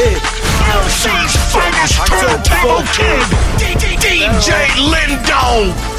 LC's finest turntable kid, DJ Lindo.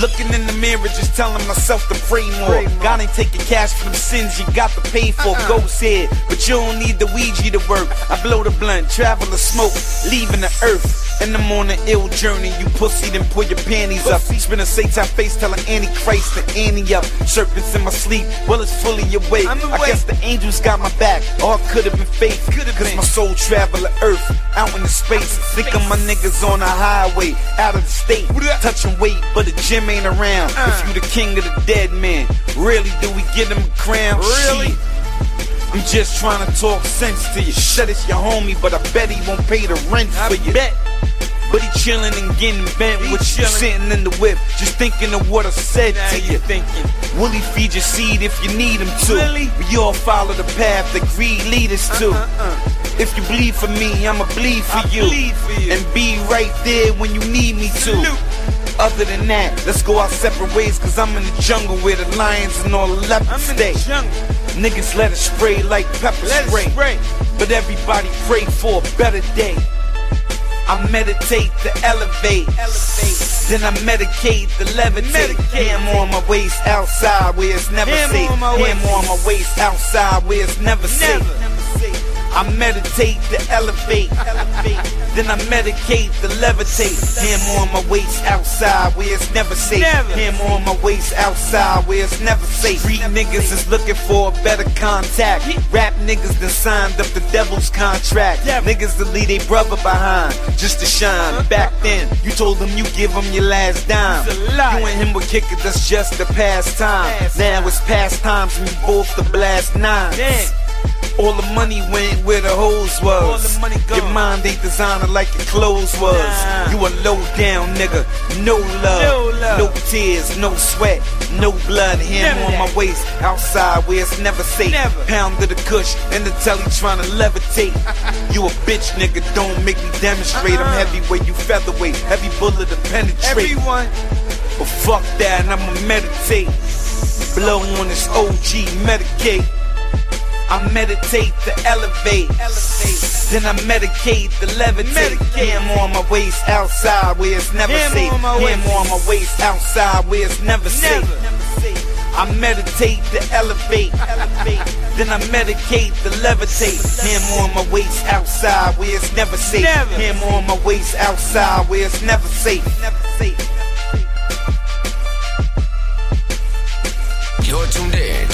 Looking in the mirror, just telling myself to pray more. God ain't taking cash for them sins you got to pay for. Ghost head, but you don't need the Ouija to work. I blow the blunt, travel the smoke, leaving the earth. And I'm on an ill journey. You pussy, then pull your panties up. Spin a Satan face, telling Antichrist to Annie up. Serpents in my sleep, well, it's fully awake. I guess the angels got my back. All could have been fake. Could've Cause my soul travel the earth, out in the space. Think of my niggas on the highway, out of the state. Touching weight, but the gym ain't around. If uh. you the king of the dead man, really do we get him a crown? Really? I'm just trying to talk sense to you. Shut it's your homie, but I bet he won't pay the rent for you. Bet. But he chillin' and getting bent with you sitting in the whip, just thinking of what I said to you. Thinking, will he feed your seed if you need him to? Really? We all follow the path that greed lead us to. Uh-huh, uh. If you bleed for me, I'ma bleed for, you. And be right there when you need me to. Other than that, let's go our separate ways, cause I'm in the jungle where the lions and all the leopards stay. Niggas let it spray like pepper spray. But everybody pray for a better day. I meditate to elevate. Then I medicate to levitate. Ham on my waist outside where it's never safe. Ham on my waist outside where it's never safe. I meditate to elevate. Then I medicate to levitate. Him on my waist outside where it's never safe. Him on my waist outside where it's never safe. Street niggas is looking for a better contact. Rap niggas that signed up the devil's contract. Niggas that leave their brother behind just to shine. Back then, you told them you give him your last dime. You and him were kicking, that's just the pastime. Now it's past times and we both the blast nines. All the money went where the hoes was. All the money gone. Your mind ain't designer like your clothes was. You a low down nigga, no love, no, love. No tears, no sweat, no blood. Ham on my waist, outside where it's never safe. Pound of the kush and the telly trying to levitate. you a bitch nigga, don't make me demonstrate. I'm uh-uh. heavy where you featherweight, heavy bullet to penetrate. Everyone. But fuck that, and I'ma meditate. Blow on this OG, medicate. I meditate to elevate. Then I medicate to levitate. Ham on my waist outside where it's never safe. Ham on my waist outside where it's never safe. I meditate to elevate. Then I medicate to levitate. Ham on my waist outside where it's never safe. Ham on my waist outside where it's never safe. Never safe. You're tuned in to the